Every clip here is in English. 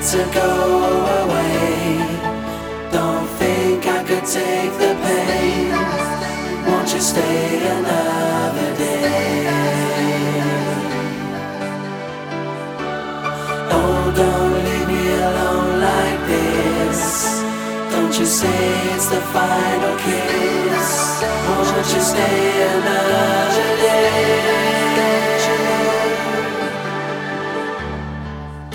to go away. Don't think I could take the pain. Won't you stay another day? Oh, don't leave me alone like this. Don't you say it's the final kiss. Won't you stay another day?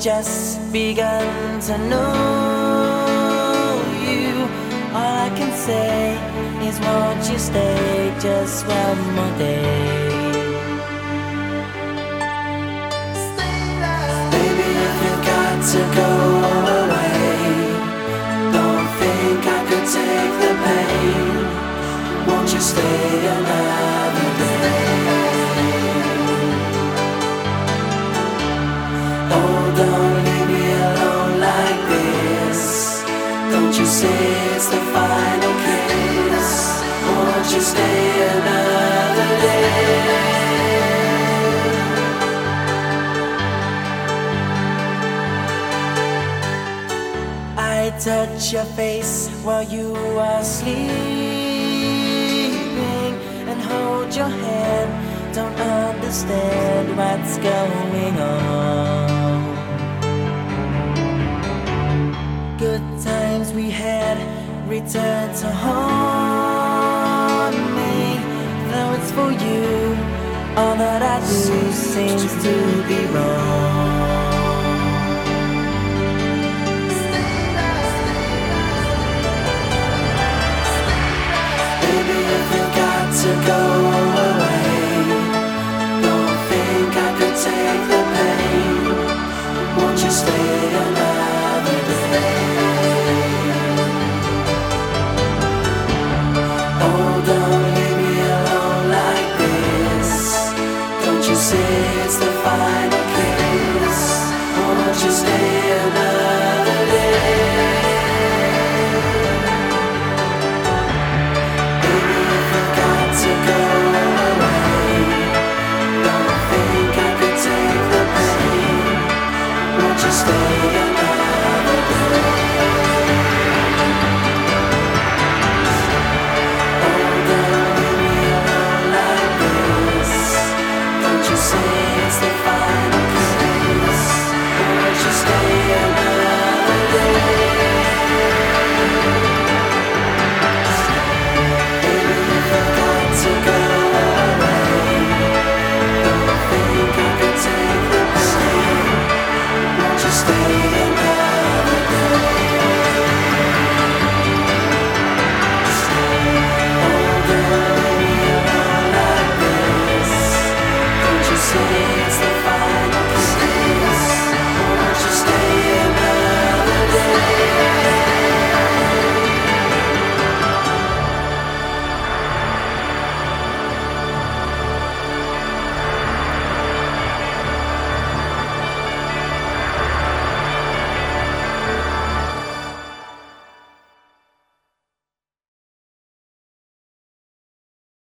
Just begun to know you. All I can say is, won't you stay just one more day? Baby, if you got to go away, don't think I could take the pain. Won't you stay another you say it's the final kiss. Won't you stay another day? I touch your face while you are sleeping and hold your hand. Don't understand what's going on. We had returned to haunt me. Though it's for you, all that I do seems to be wrong.